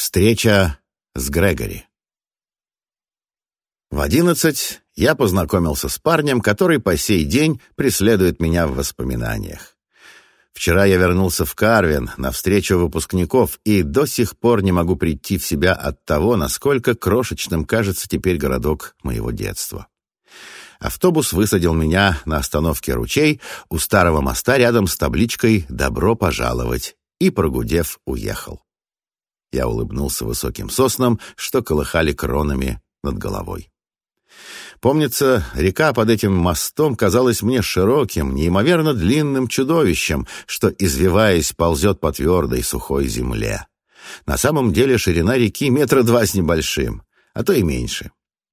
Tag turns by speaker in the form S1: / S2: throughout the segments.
S1: Встреча с Грегори. В одиннадцать я познакомился с парнем, который по сей день преследует меня в воспоминаниях. Вчера я вернулся в Карвин на встречу выпускников и до сих пор не могу прийти в себя от того, насколько крошечным кажется теперь городок моего детства. Автобус высадил меня на остановке «Ручей» у старого моста рядом с табличкой «Добро пожаловать» и, прогудев, уехал. Я улыбнулся высоким соснам, что колыхали кронами над головой. Помнится, река под этим мостом казалась мне широким, неимоверно длинным чудовищем, что, извиваясь, ползет по твердой сухой земле. На самом деле ширина реки метра два с небольшим, а то и меньше.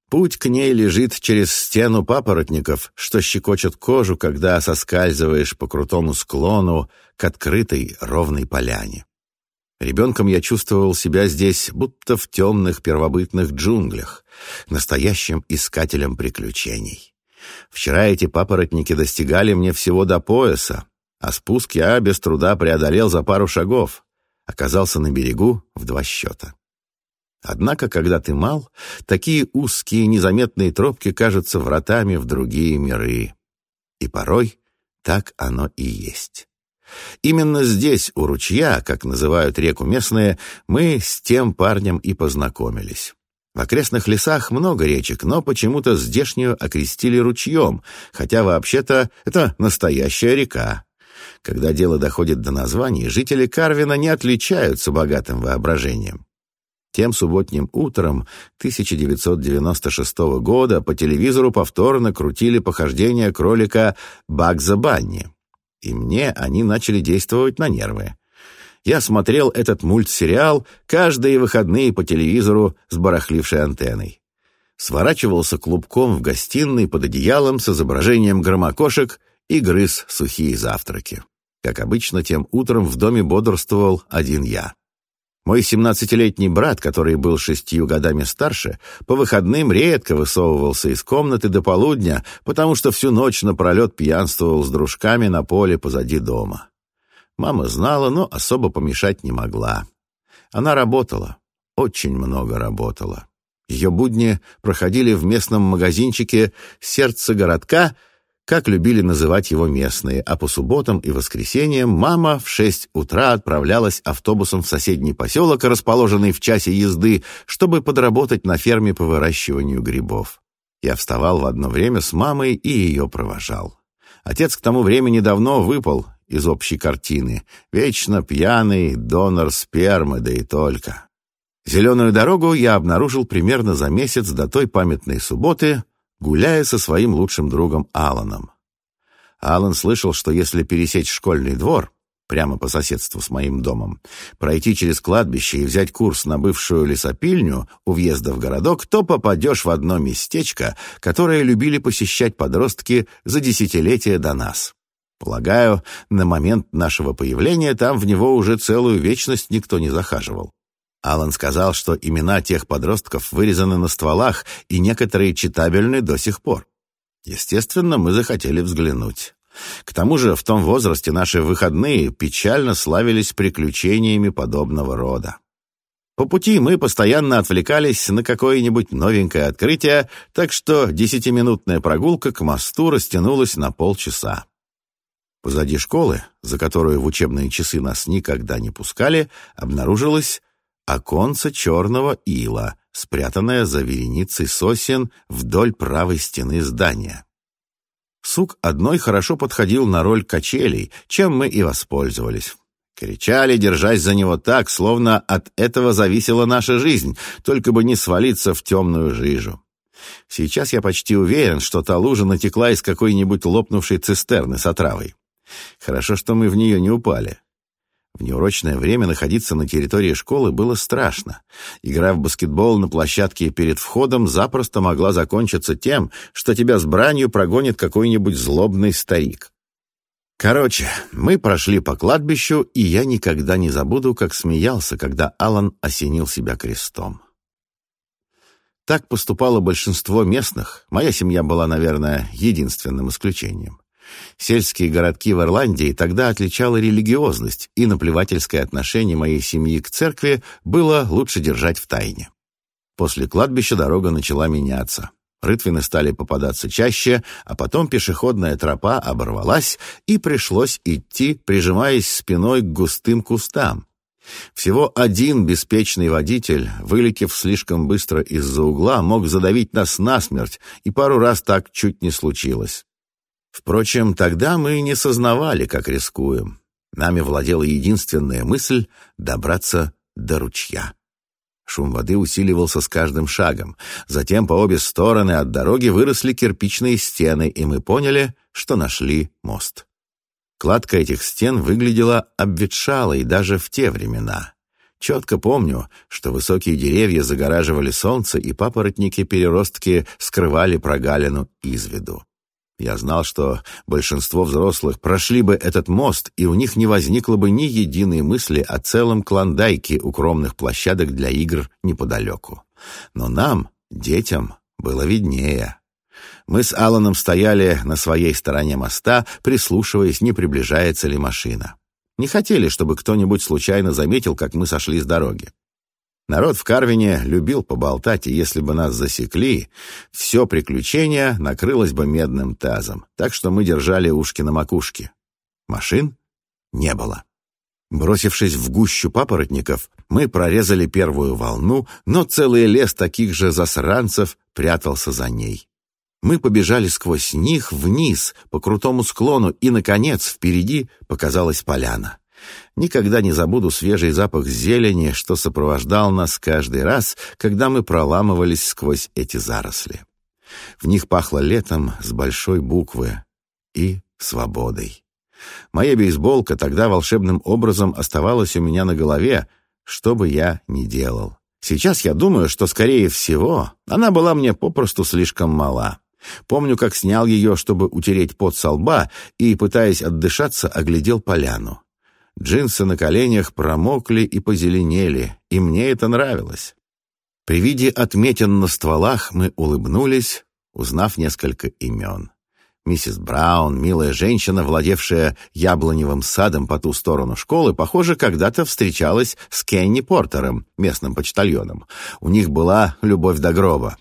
S1: Путь к ней лежит через стену папоротников, что щекочут кожу, когда соскальзываешь по крутому склону к открытой ровной поляне. Ребенком я чувствовал себя здесь, будто в темных первобытных джунглях, настоящим искателем приключений. Вчера эти папоротники достигали мне всего до пояса, а спуск я без труда преодолел за пару шагов, оказался на берегу в два счета. Однако, когда ты мал, такие узкие незаметные тропки кажутся вратами в другие миры. И порой так оно и есть. Именно здесь, у ручья, как называют реку местные, мы с тем парнем и познакомились. В окрестных лесах много речек, но почему-то здешнюю окрестили ручьем, хотя вообще-то это настоящая река. Когда дело доходит до названий, жители Карвина не отличаются богатым воображением. Тем субботним утром 1996 года по телевизору повторно крутили похождения кролика Багза Банни и мне они начали действовать на нервы. Я смотрел этот мультсериал каждые выходные по телевизору с барахлившей антенной. Сворачивался клубком в гостиной под одеялом с изображением громокошек и грыз сухие завтраки. Как обычно, тем утром в доме бодрствовал один я. Мой семнадцатилетний брат, который был шестью годами старше, по выходным редко высовывался из комнаты до полудня, потому что всю ночь напролет пьянствовал с дружками на поле позади дома. Мама знала, но особо помешать не могла. Она работала, очень много работала. Ее будни проходили в местном магазинчике «Сердце городка», как любили называть его местные, а по субботам и воскресеньям мама в шесть утра отправлялась автобусом в соседний поселок, расположенный в часе езды, чтобы подработать на ферме по выращиванию грибов. Я вставал в одно время с мамой и ее провожал. Отец к тому времени давно выпал из общей картины. Вечно пьяный донор спермы, да и только. Зеленую дорогу я обнаружил примерно за месяц до той памятной субботы, гуляя со своим лучшим другом Аланом. Алан слышал, что если пересечь школьный двор, прямо по соседству с моим домом, пройти через кладбище и взять курс на бывшую лесопильню у въезда в городок, то попадешь в одно местечко, которое любили посещать подростки за десятилетия до нас. Полагаю, на момент нашего появления там в него уже целую вечность никто не захаживал. Алан сказал, что имена тех подростков вырезаны на стволах, и некоторые читабельны до сих пор. Естественно, мы захотели взглянуть. К тому же в том возрасте наши выходные печально славились приключениями подобного рода. По пути мы постоянно отвлекались на какое-нибудь новенькое открытие, так что десятиминутная прогулка к мосту растянулась на полчаса. Позади школы, за которую в учебные часы нас никогда не пускали, обнаружилась оконце черного ила, спрятанное за вереницей сосен вдоль правой стены здания. Сук одной хорошо подходил на роль качелей, чем мы и воспользовались. Кричали, держась за него так, словно от этого зависела наша жизнь, только бы не свалиться в темную жижу. Сейчас я почти уверен, что та лужа натекла из какой-нибудь лопнувшей цистерны с отравой. Хорошо, что мы в нее не упали. В неурочное время находиться на территории школы было страшно. Игра в баскетбол на площадке перед входом запросто могла закончиться тем, что тебя с бранью прогонит какой-нибудь злобный старик. Короче, мы прошли по кладбищу, и я никогда не забуду, как смеялся, когда Алан осенил себя крестом. Так поступало большинство местных, моя семья была, наверное, единственным исключением. Сельские городки в Ирландии тогда отличала религиозность, и наплевательское отношение моей семьи к церкви было лучше держать в тайне. После кладбища дорога начала меняться. Рытвины стали попадаться чаще, а потом пешеходная тропа оборвалась, и пришлось идти, прижимаясь спиной к густым кустам. Всего один беспечный водитель, вылетев слишком быстро из-за угла, мог задавить нас насмерть, и пару раз так чуть не случилось. Впрочем, тогда мы не сознавали, как рискуем. Нами владела единственная мысль — добраться до ручья. Шум воды усиливался с каждым шагом. Затем по обе стороны от дороги выросли кирпичные стены, и мы поняли, что нашли мост. Кладка этих стен выглядела обветшалой даже в те времена. Четко помню, что высокие деревья загораживали солнце, и папоротники-переростки скрывали прогалину из виду. Я знал, что большинство взрослых прошли бы этот мост, и у них не возникло бы ни единой мысли о целом клондайке укромных площадок для игр неподалеку. Но нам, детям, было виднее. Мы с Алланом стояли на своей стороне моста, прислушиваясь, не приближается ли машина. Не хотели, чтобы кто-нибудь случайно заметил, как мы сошли с дороги. Народ в Карвине любил поболтать, и если бы нас засекли, все приключение накрылось бы медным тазом, так что мы держали ушки на макушке. Машин не было. Бросившись в гущу папоротников, мы прорезали первую волну, но целый лес таких же засранцев прятался за ней. Мы побежали сквозь них вниз, по крутому склону, и, наконец, впереди показалась поляна. Никогда не забуду свежий запах зелени, что сопровождал нас каждый раз, когда мы проламывались сквозь эти заросли. В них пахло летом с большой буквы и свободой. Моя бейсболка тогда волшебным образом оставалась у меня на голове, что бы я ни делал. Сейчас я думаю, что, скорее всего, она была мне попросту слишком мала. Помню, как снял ее, чтобы утереть пот со лба, и, пытаясь отдышаться, оглядел поляну. Джинсы на коленях промокли и позеленели, и мне это нравилось. При виде отметин на стволах мы улыбнулись, узнав несколько имен. Миссис Браун, милая женщина, владевшая яблоневым садом по ту сторону школы, похоже, когда-то встречалась с Кенни Портером, местным почтальоном. У них была любовь до гроба.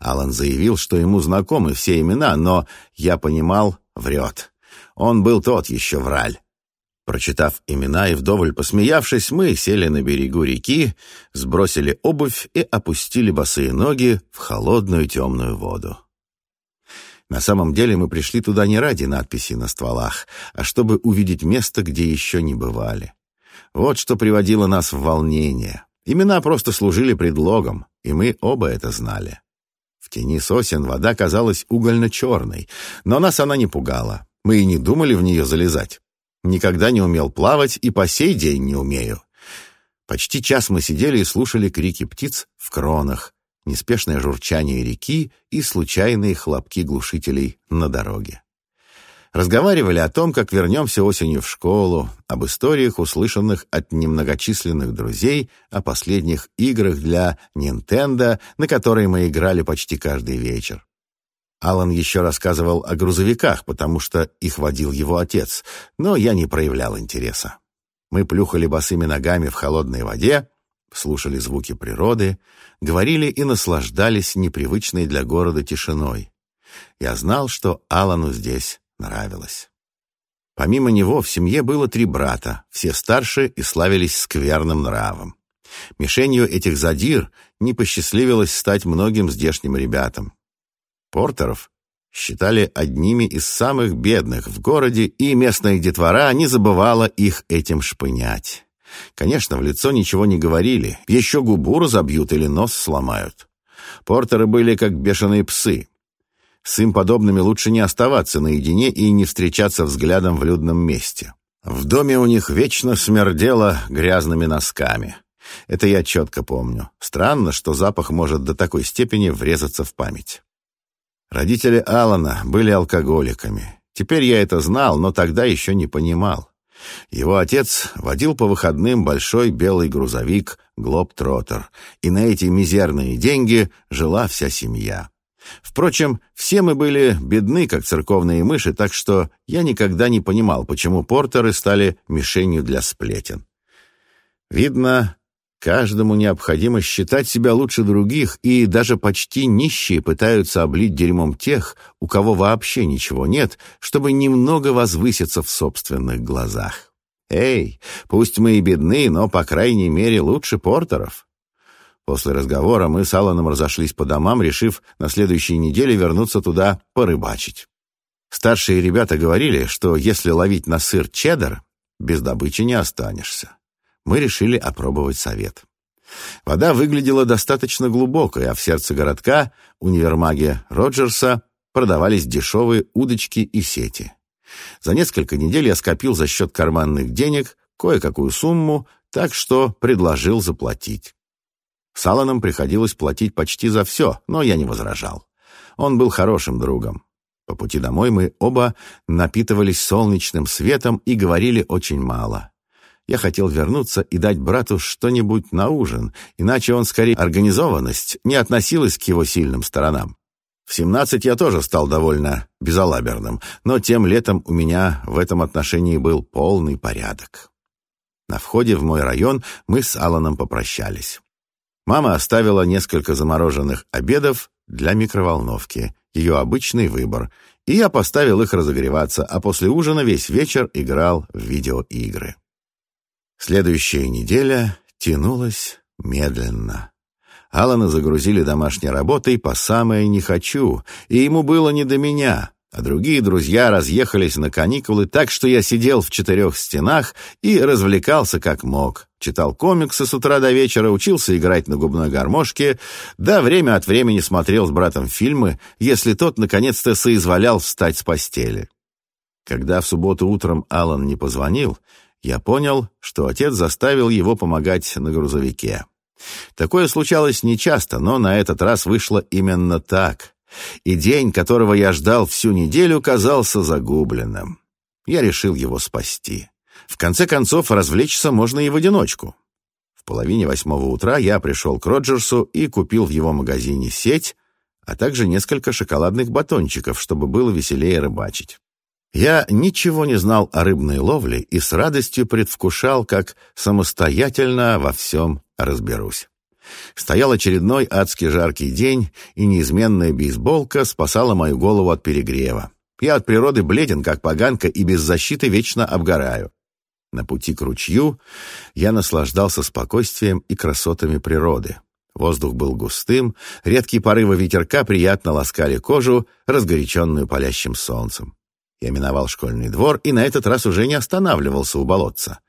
S1: Алан заявил, что ему знакомы все имена, но, я понимал, врет. Он был тот еще враль. Прочитав имена и вдоволь посмеявшись, мы сели на берегу реки, сбросили обувь и опустили босые ноги в холодную темную воду. На самом деле мы пришли туда не ради надписи на стволах, а чтобы увидеть место, где еще не бывали. Вот что приводило нас в волнение. Имена просто служили предлогом, и мы оба это знали. В тени сосен вода казалась угольно-черной, но нас она не пугала. Мы и не думали в нее залезать. Никогда не умел плавать и по сей день не умею. Почти час мы сидели и слушали крики птиц в кронах, неспешное журчание реки и случайные хлопки глушителей на дороге. Разговаривали о том, как вернемся осенью в школу, об историях, услышанных от немногочисленных друзей, о последних играх для Nintendo, на которые мы играли почти каждый вечер. Алан еще рассказывал о грузовиках, потому что их водил его отец, но я не проявлял интереса. Мы плюхали босыми ногами в холодной воде, слушали звуки природы, говорили и наслаждались непривычной для города тишиной. Я знал, что Алану здесь нравилось. Помимо него в семье было три брата, все старше и славились скверным нравом. Мишенью этих задир не посчастливилось стать многим здешним ребятам. Портеров считали одними из самых бедных в городе, и местная детвора не забывала их этим шпынять. Конечно, в лицо ничего не говорили, еще губу разобьют или нос сломают. Портеры были как бешеные псы. С им подобными лучше не оставаться наедине и не встречаться взглядом в людном месте. В доме у них вечно смердело грязными носками. Это я четко помню. Странно, что запах может до такой степени врезаться в память. Родители Алана были алкоголиками. Теперь я это знал, но тогда еще не понимал. Его отец водил по выходным большой белый грузовик «Глоб Троттер», и на эти мизерные деньги жила вся семья. Впрочем, все мы были бедны, как церковные мыши, так что я никогда не понимал, почему портеры стали мишенью для сплетен. Видно, каждому необходимо считать себя лучше других, и даже почти нищие пытаются облить дерьмом тех, у кого вообще ничего нет, чтобы немного возвыситься в собственных глазах. Эй, пусть мы и бедны, но, по крайней мере, лучше портеров. После разговора мы с Алланом разошлись по домам, решив на следующей неделе вернуться туда порыбачить. Старшие ребята говорили, что если ловить на сыр чеддер, без добычи не останешься. Мы решили опробовать совет. Вода выглядела достаточно глубокой, а в сердце городка, универмаге Роджерса, продавались дешевые удочки и сети. За несколько недель я скопил за счет карманных денег кое-какую сумму, так что предложил заплатить. С Алланом приходилось платить почти за все, но я не возражал. Он был хорошим другом. По пути домой мы оба напитывались солнечным светом и говорили очень мало. Я хотел вернуться и дать брату что-нибудь на ужин, иначе он скорее организованность не относилась к его сильным сторонам. В семнадцать я тоже стал довольно безалаберным, но тем летом у меня в этом отношении был полный порядок. На входе в мой район мы с Алланом попрощались. Мама оставила несколько замороженных обедов для микроволновки, ее обычный выбор, и я поставил их разогреваться, а после ужина весь вечер играл в видеоигры. Следующая неделя тянулась медленно. Алана загрузили домашней работой по самое «не хочу», и ему было не до меня а другие друзья разъехались на каникулы, так что я сидел в четырех стенах и развлекался как мог. Читал комиксы с утра до вечера, учился играть на губной гармошке, да время от времени смотрел с братом фильмы, если тот наконец-то соизволял встать с постели. Когда в субботу утром Алан не позвонил, я понял, что отец заставил его помогать на грузовике. Такое случалось нечасто, но на этот раз вышло именно так и день, которого я ждал всю неделю, казался загубленным. Я решил его спасти. В конце концов, развлечься можно и в одиночку. В половине восьмого утра я пришел к Роджерсу и купил в его магазине сеть, а также несколько шоколадных батончиков, чтобы было веселее рыбачить. Я ничего не знал о рыбной ловле и с радостью предвкушал, как самостоятельно во всем разберусь. Стоял очередной адский жаркий день, и неизменная бейсболка спасала мою голову от перегрева. Я от природы бледен, как поганка, и без защиты вечно обгораю. На пути к ручью я наслаждался спокойствием и красотами природы. Воздух был густым, редкие порывы ветерка приятно ласкали кожу, разгоряченную палящим солнцем. Я миновал школьный двор и на этот раз уже не останавливался у болотца.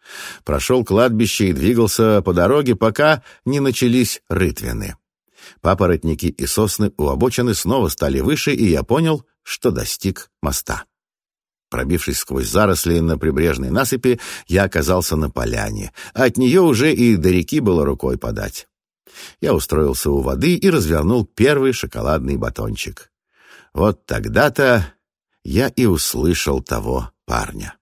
S1: Прошел кладбище и двигался по дороге, пока не начались рытвины. Папоротники и сосны у обочины снова стали выше, и я понял, что достиг моста. Пробившись сквозь заросли на прибрежной насыпи, я оказался на поляне. От нее уже и до реки было рукой подать. Я устроился у воды и развернул первый шоколадный батончик. Вот тогда-то я и услышал того парня.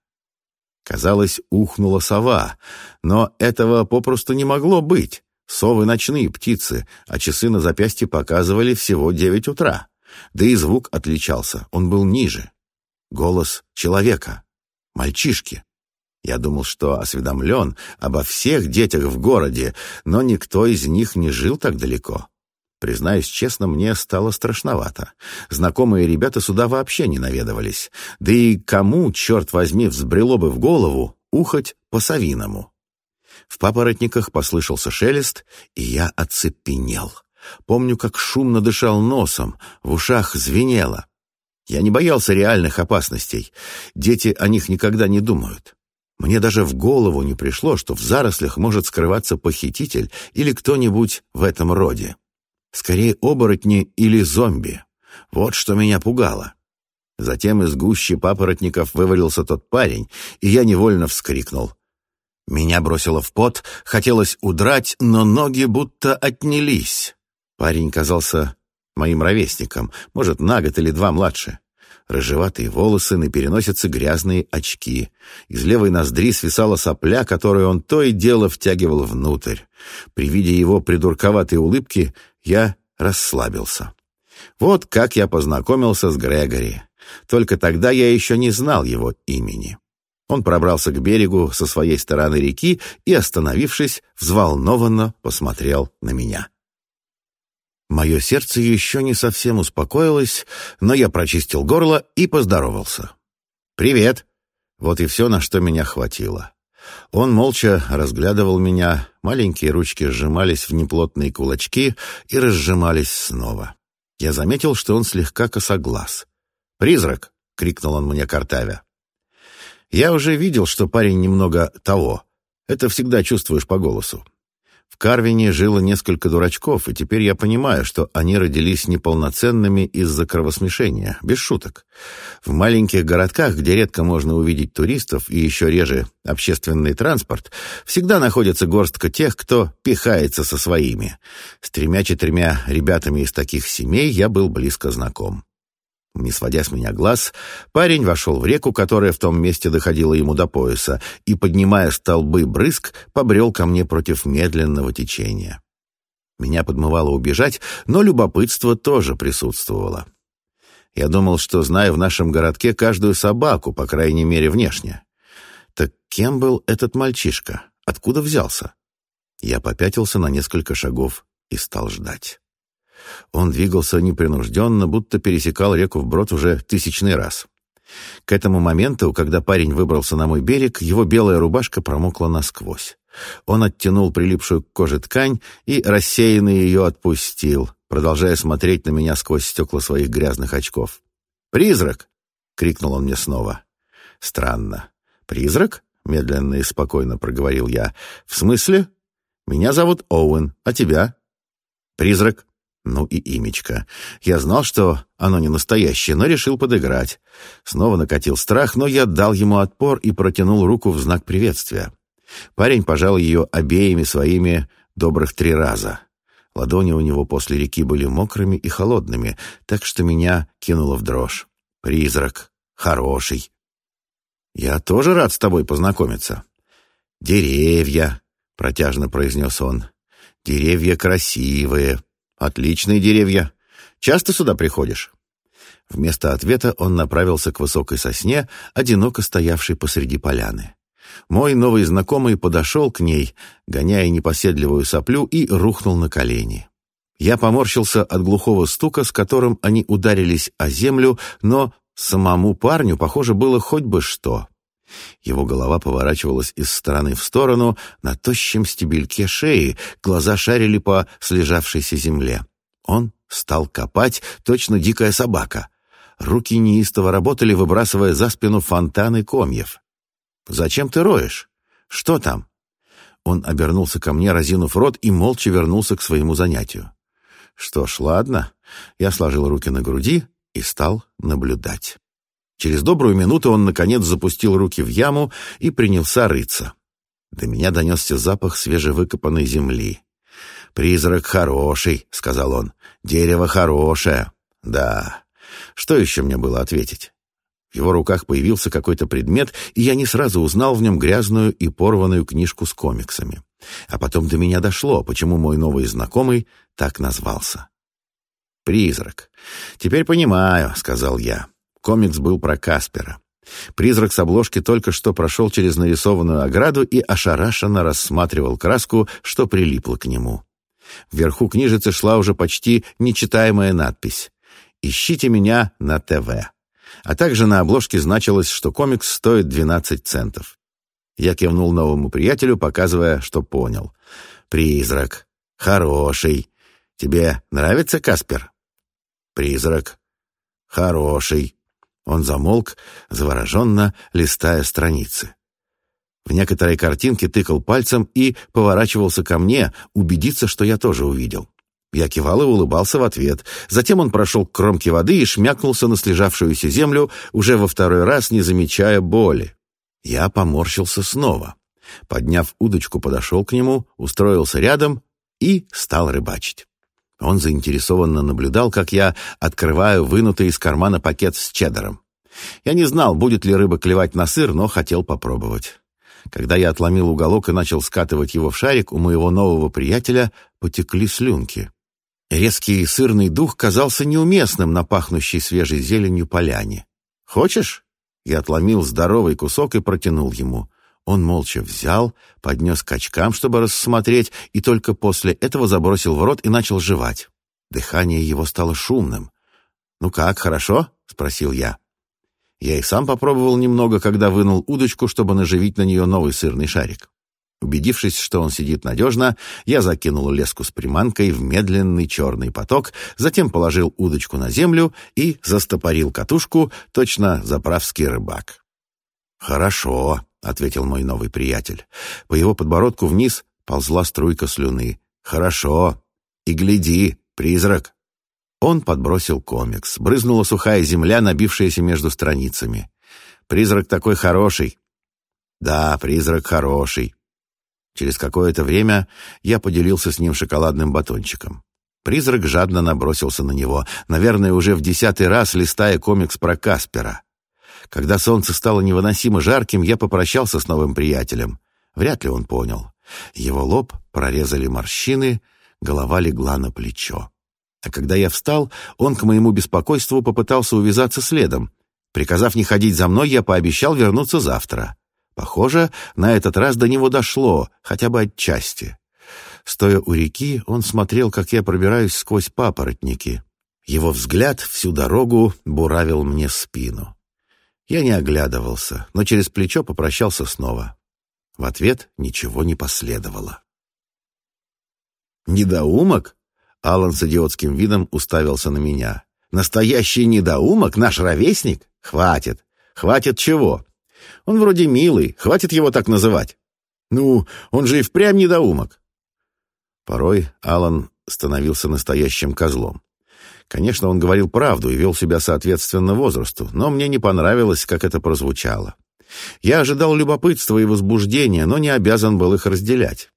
S1: Казалось, ухнула сова, но этого попросту не могло быть. Совы ночные птицы, а часы на запястье показывали всего девять утра. Да и звук отличался, он был ниже. Голос человека, мальчишки. Я думал, что осведомлен обо всех детях в городе, но никто из них не жил так далеко. Признаюсь честно, мне стало страшновато. Знакомые ребята сюда вообще не наведывались. Да и кому, черт возьми, взбрело бы в голову ухать по-совиному? В папоротниках послышался шелест, и я оцепенел. Помню, как шумно дышал носом, в ушах звенело. Я не боялся реальных опасностей. Дети о них никогда не думают. Мне даже в голову не пришло, что в зарослях может скрываться похититель или кто-нибудь в этом роде. Скорее оборотни или зомби. Вот что меня пугало. Затем из гущи папоротников вывалился тот парень, и я невольно вскрикнул. Меня бросило в пот, хотелось удрать, но ноги будто отнялись. Парень казался моим ровесником, может, на год или два младше. Рыжеватые волосы, на переносице грязные очки. Из левой ноздри свисала сопля, которую он то и дело втягивал внутрь. При виде его придурковатой улыбки я расслабился. Вот как я познакомился с Грегори. Только тогда я еще не знал его имени. Он пробрался к берегу со своей стороны реки и, остановившись, взволнованно посмотрел на меня. Мое сердце еще не совсем успокоилось, но я прочистил горло и поздоровался. «Привет!» Вот и все, на что меня хватило. Он молча разглядывал меня, маленькие ручки сжимались в неплотные кулачки и разжимались снова. Я заметил, что он слегка косоглаз. «Призрак!» — крикнул он мне, картавя. Я уже видел, что парень немного того. Это всегда чувствуешь по голосу. Карвине жило несколько дурачков, и теперь я понимаю, что они родились неполноценными из-за кровосмешения, без шуток. В маленьких городках, где редко можно увидеть туристов и еще реже общественный транспорт, всегда находится горстка тех, кто пихается со своими. С тремя-четырьмя ребятами из таких семей я был близко знаком. Не сводя с меня глаз, парень вошел в реку, которая в том месте доходила ему до пояса, и, поднимая столбы брызг, побрел ко мне против медленного течения. Меня подмывало убежать, но любопытство тоже присутствовало. Я думал, что знаю в нашем городке каждую собаку, по крайней мере, внешне. Так кем был этот мальчишка? Откуда взялся? Я попятился на несколько шагов и стал ждать. Он двигался непринужденно, будто пересекал реку вброд уже тысячный раз. К этому моменту, когда парень выбрался на мой берег, его белая рубашка промокла насквозь. Он оттянул прилипшую к коже ткань и рассеянно ее отпустил, продолжая смотреть на меня сквозь стекла своих грязных очков. «Призрак!» — крикнул он мне снова. «Странно. Призрак?» — медленно и спокойно проговорил я. «В смысле? Меня зовут Оуэн, а тебя?» «Призрак», ну и имечко. Я знал, что оно не настоящее, но решил подыграть. Снова накатил страх, но я дал ему отпор и протянул руку в знак приветствия. Парень пожал ее обеими своими добрых три раза. Ладони у него после реки были мокрыми и холодными, так что меня кинуло в дрожь. «Призрак. Хороший. Я тоже рад с тобой познакомиться». «Деревья», — протяжно произнес он. «Деревья красивые, «Отличные деревья. Часто сюда приходишь?» Вместо ответа он направился к высокой сосне, одиноко стоявшей посреди поляны. Мой новый знакомый подошел к ней, гоняя непоседливую соплю, и рухнул на колени. Я поморщился от глухого стука, с которым они ударились о землю, но самому парню, похоже, было хоть бы что. Его голова поворачивалась из стороны в сторону, на тощем стебельке шеи глаза шарили по слежавшейся земле. Он стал копать, точно дикая собака. Руки неистово работали, выбрасывая за спину фонтаны комьев. «Зачем ты роешь? Что там?» Он обернулся ко мне, разинув рот, и молча вернулся к своему занятию. «Что ж, ладно». Я сложил руки на груди и стал наблюдать. Через добрую минуту он, наконец, запустил руки в яму и принялся рыться. До меня донесся запах свежевыкопанной земли. «Призрак хороший», — сказал он. «Дерево хорошее». «Да». Что еще мне было ответить? В его руках появился какой-то предмет, и я не сразу узнал в нем грязную и порванную книжку с комиксами. А потом до меня дошло, почему мой новый знакомый так назвался. «Призрак. Теперь понимаю», — сказал я. Комикс был про Каспера. Призрак с обложки только что прошел через нарисованную ограду и ошарашенно рассматривал краску, что прилипло к нему. Вверху книжицы шла уже почти нечитаемая надпись «Ищите меня на ТВ». А также на обложке значилось, что комикс стоит 12 центов. Я кивнул новому приятелю, показывая, что понял. «Призрак. Хороший. Тебе нравится Каспер?» «Призрак. Хороший. Он замолк, завороженно листая страницы. В некоторые картинки тыкал пальцем и поворачивался ко мне, убедиться, что я тоже увидел. Я кивал и улыбался в ответ. Затем он прошел к кромке воды и шмякнулся на слежавшуюся землю, уже во второй раз не замечая боли. Я поморщился снова. Подняв удочку, подошел к нему, устроился рядом и стал рыбачить. Он заинтересованно наблюдал, как я открываю вынутый из кармана пакет с чеддером. Я не знал, будет ли рыба клевать на сыр, но хотел попробовать. Когда я отломил уголок и начал скатывать его в шарик, у моего нового приятеля потекли слюнки. Резкий сырный дух казался неуместным на пахнущей свежей зеленью поляне. «Хочешь?» Я отломил здоровый кусок и протянул ему. Он молча взял, поднес к очкам, чтобы рассмотреть, и только после этого забросил в рот и начал жевать. Дыхание его стало шумным. «Ну как, хорошо?» — спросил я. Я и сам попробовал немного, когда вынул удочку, чтобы наживить на нее новый сырный шарик. Убедившись, что он сидит надежно, я закинул леску с приманкой в медленный черный поток, затем положил удочку на землю и застопорил катушку, точно заправский рыбак. «Хорошо», — ответил мой новый приятель. По его подбородку вниз ползла струйка слюны. «Хорошо. И гляди, призрак». Он подбросил комикс. Брызнула сухая земля, набившаяся между страницами. «Призрак такой хороший». «Да, призрак хороший», Через какое-то время я поделился с ним шоколадным батончиком. Призрак жадно набросился на него, наверное, уже в десятый раз листая комикс про Каспера. Когда солнце стало невыносимо жарким, я попрощался с новым приятелем. Вряд ли он понял. Его лоб прорезали морщины, голова легла на плечо. А когда я встал, он к моему беспокойству попытался увязаться следом. Приказав не ходить за мной, я пообещал вернуться завтра. Похоже, на этот раз до него дошло, хотя бы отчасти. Стоя у реки, он смотрел, как я пробираюсь сквозь папоротники. Его взгляд всю дорогу буравил мне спину. Я не оглядывался, но через плечо попрощался снова. В ответ ничего не последовало. «Недоумок?» — Алан с идиотским видом уставился на меня. «Настоящий недоумок? Наш ровесник? Хватит! Хватит чего? Он вроде милый, хватит его так называть. Ну, он же и впрямь недоумок. Порой Алан становился настоящим козлом. Конечно, он говорил правду и вел себя соответственно возрасту, но мне не понравилось, как это прозвучало. Я ожидал любопытства и возбуждения, но не обязан был их разделять.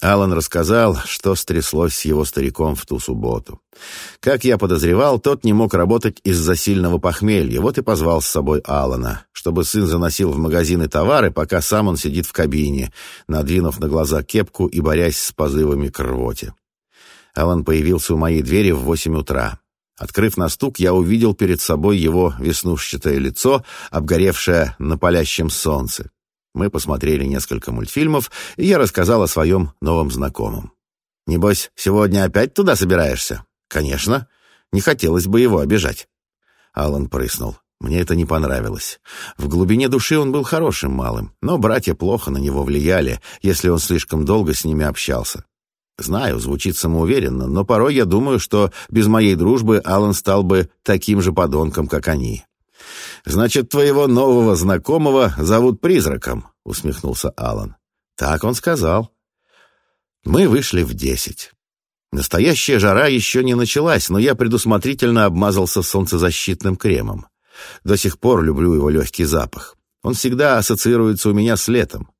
S1: Алан рассказал, что стряслось с его стариком в ту субботу. Как я подозревал, тот не мог работать из-за сильного похмелья, вот и позвал с собой Алана, чтобы сын заносил в магазины товары, пока сам он сидит в кабине, надвинув на глаза кепку и борясь с позывами к рвоте. Алан появился у моей двери в восемь утра. Открыв на стук, я увидел перед собой его веснушчатое лицо, обгоревшее на палящем солнце. Мы посмотрели несколько мультфильмов, и я рассказал о своем новом знакомом. «Небось, сегодня опять туда собираешься?» «Конечно. Не хотелось бы его обижать». Алан прыснул. Мне это не понравилось. В глубине души он был хорошим малым, но братья плохо на него влияли, если он слишком долго с ними общался. Знаю, звучит самоуверенно, но порой я думаю, что без моей дружбы Алан стал бы таким же подонком, как они. «Значит, твоего нового знакомого зовут Призраком», — усмехнулся Алан. «Так он сказал». Мы вышли в десять. Настоящая жара еще не началась, но я предусмотрительно обмазался солнцезащитным кремом. До сих пор люблю его легкий запах. Он всегда ассоциируется у меня с летом.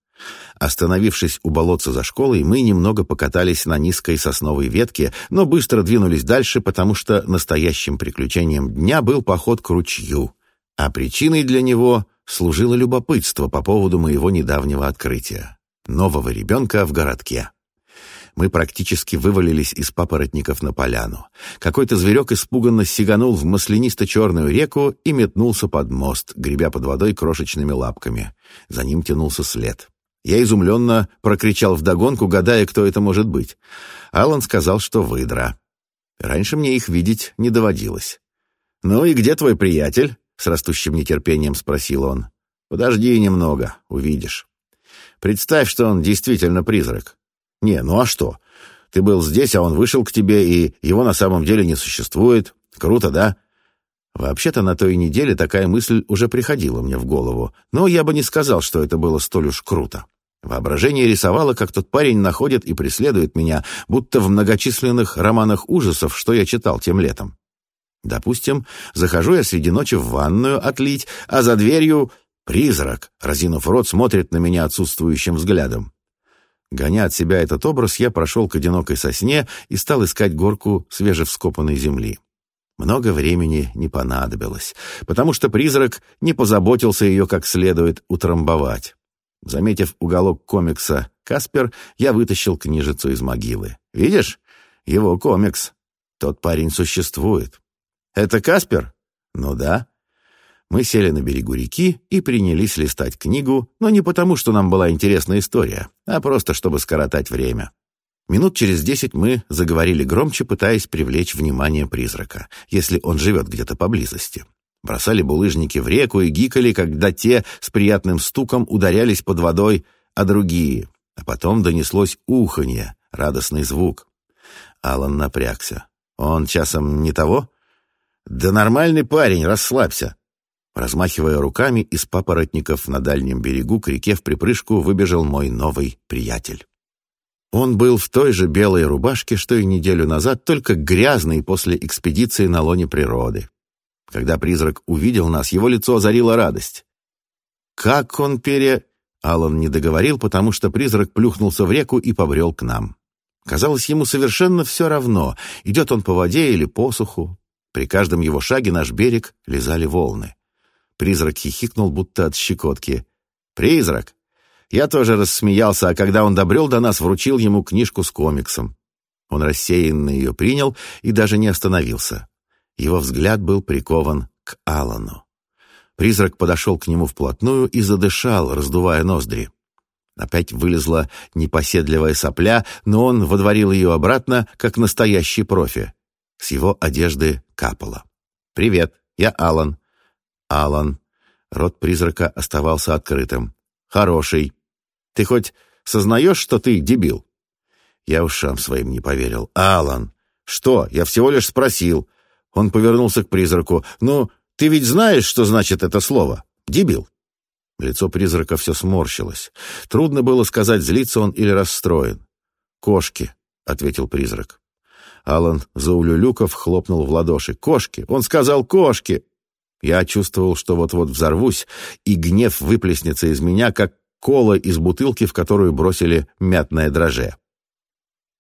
S1: Остановившись у болотца за школой, мы немного покатались на низкой сосновой ветке, но быстро двинулись дальше, потому что настоящим приключением дня был поход к ручью а причиной для него служило любопытство по поводу моего недавнего открытия — нового ребенка в городке. Мы практически вывалились из папоротников на поляну. Какой-то зверек испуганно сиганул в маслянисто-черную реку и метнулся под мост, гребя под водой крошечными лапками. За ним тянулся след. Я изумленно прокричал вдогонку, гадая, кто это может быть. Алан сказал, что выдра. Раньше мне их видеть не доводилось. «Ну и где твой приятель?» С растущим нетерпением спросил он. «Подожди немного, увидишь. Представь, что он действительно призрак. Не, ну а что? Ты был здесь, а он вышел к тебе, и его на самом деле не существует. Круто, да?» Вообще-то на той неделе такая мысль уже приходила мне в голову, но я бы не сказал, что это было столь уж круто. Воображение рисовало, как тот парень находит и преследует меня, будто в многочисленных романах ужасов, что я читал тем летом. Допустим, захожу я среди ночи в ванную отлить, а за дверью призрак, разинув рот, смотрит на меня отсутствующим взглядом. Гоня от себя этот образ, я прошел к одинокой сосне и стал искать горку свежевскопанной земли. Много времени не понадобилось, потому что призрак не позаботился ее как следует утрамбовать. Заметив уголок комикса «Каспер», я вытащил книжицу из могилы. «Видишь? Его комикс. Тот парень существует. Это Каспер? Ну да. Мы сели на берегу реки и принялись листать книгу, но не потому, что нам была интересна история, а просто чтобы скоротать время. Минут через десять мы заговорили громче, пытаясь привлечь внимание призрака, если он живет где-то поблизости. Бросали булыжники в реку и гикали, когда те с приятным стуком ударялись под водой, а другие. А потом донеслось уханье, радостный звук. Алан напрягся. «Он часом не того?» «Да нормальный парень, расслабься!» Размахивая руками, из папоротников на дальнем берегу к реке в припрыжку выбежал мой новый приятель. Он был в той же белой рубашке, что и неделю назад, только грязный после экспедиции на лоне природы. Когда призрак увидел нас, его лицо озарила радость. «Как он пере...» Алан не договорил, потому что призрак плюхнулся в реку и побрел к нам. Казалось, ему совершенно все равно, идет он по воде или по суху. При каждом его шаге наш берег лизали волны. Призрак хихикнул, будто от щекотки. «Призрак!» Я тоже рассмеялся, а когда он добрел до нас, вручил ему книжку с комиксом. Он рассеянно ее принял и даже не остановился. Его взгляд был прикован к Алану. Призрак подошел к нему вплотную и задышал, раздувая ноздри. Опять вылезла непоседливая сопля, но он водворил ее обратно, как настоящий профи. С его одежды капало. «Привет, я Алан. Алан. Рот призрака оставался открытым. Хороший. Ты хоть сознаешь, что ты дебил? Я ушам своим не поверил. Алан. Что? Я всего лишь спросил. Он повернулся к призраку. Ну, ты ведь знаешь, что значит это слово? Дебил. Лицо призрака все сморщилось. Трудно было сказать, злится он или расстроен. «Кошки», — ответил призрак. Алан заулюлюков хлопнул в ладоши. «Кошки! Он сказал кошки!» Я чувствовал, что вот-вот взорвусь, и гнев выплеснется из меня, как кола из бутылки, в которую бросили мятное дроже.